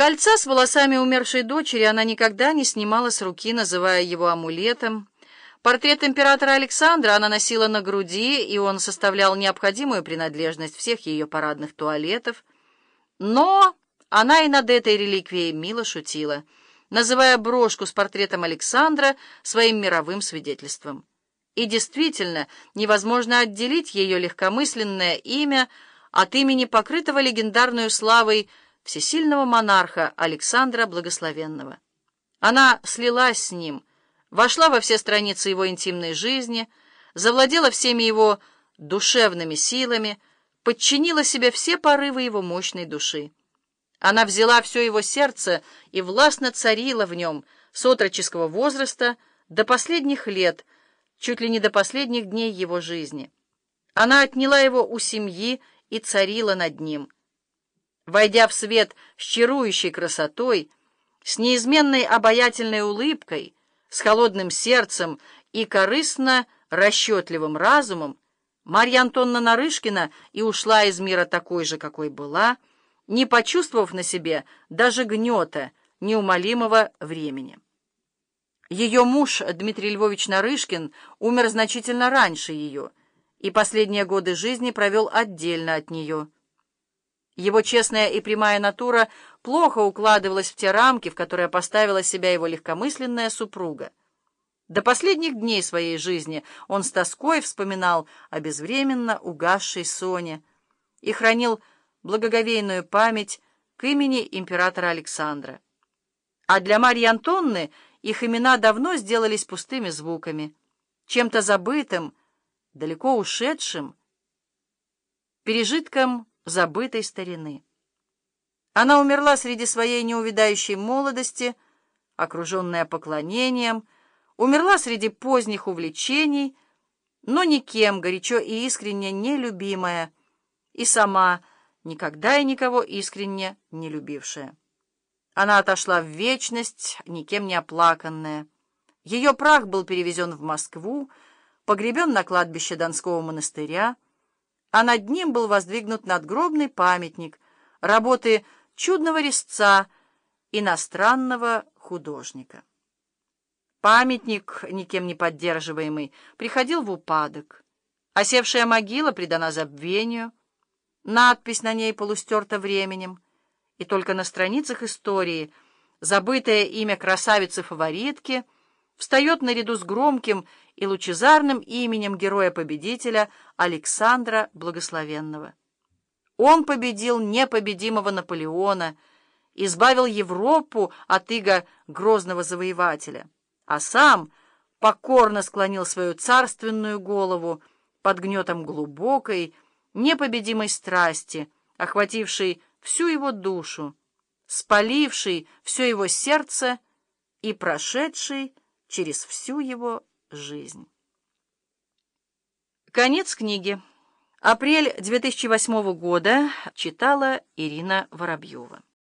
Кольца с волосами умершей дочери она никогда не снимала с руки, называя его амулетом. Портрет императора Александра она носила на груди, и он составлял необходимую принадлежность всех ее парадных туалетов. Но она и над этой реликвией мило шутила, называя брошку с портретом Александра своим мировым свидетельством. И действительно, невозможно отделить ее легкомысленное имя от имени покрытого легендарную славой всесильного монарха Александра Благословенного. Она слилась с ним, вошла во все страницы его интимной жизни, завладела всеми его душевными силами, подчинила себе все порывы его мощной души. Она взяла все его сердце и властно царила в нем с отроческого возраста до последних лет, чуть ли не до последних дней его жизни. Она отняла его у семьи и царила над ним — Войдя в свет с чарующей красотой, с неизменной обаятельной улыбкой, с холодным сердцем и корыстно расчетливым разумом, Марья Антонна Нарышкина и ушла из мира такой же, какой была, не почувствовав на себе даже гнета неумолимого времени. Ее муж Дмитрий Львович Нарышкин умер значительно раньше ее и последние годы жизни провел отдельно от нее – его честная и прямая натура плохо укладывалась в те рамки, в которые поставила себя его легкомысленная супруга. До последних дней своей жизни он с тоской вспоминал о безвременно угасшей Соне и хранил благоговейную память к имени императора Александра. А для Марьи Антонны их имена давно сделались пустыми звуками, чем-то забытым, далеко ушедшим, пережитком забытой старины. Она умерла среди своей неувидающей молодости, окруженная поклонением, умерла среди поздних увлечений, но никем горячо и искренне не любимая, и сама никогда и никого искренне не любившая. Она отошла в вечность, никем не оплаканная. Ее прах был перевезен в Москву, погребен на кладбище Донского монастыря, а над ним был воздвигнут надгробный памятник работы чудного резца иностранного художника. Памятник, никем не поддерживаемый, приходил в упадок. Осевшая могила предана забвению, надпись на ней полустерта временем, и только на страницах истории забытое имя красавицы-фаворитки встает наряду с громким и лучезарным именем героя-победителя Александра Благословенного. Он победил непобедимого Наполеона, избавил Европу от иго грозного завоевателя, а сам покорно склонил свою царственную голову под гнетом глубокой, непобедимой страсти, охватившей всю его душу, спалившей все его сердце и прошедшей через всю его жизнь. Конец книги. Апрель 2008 года. Читала Ирина Воробьева.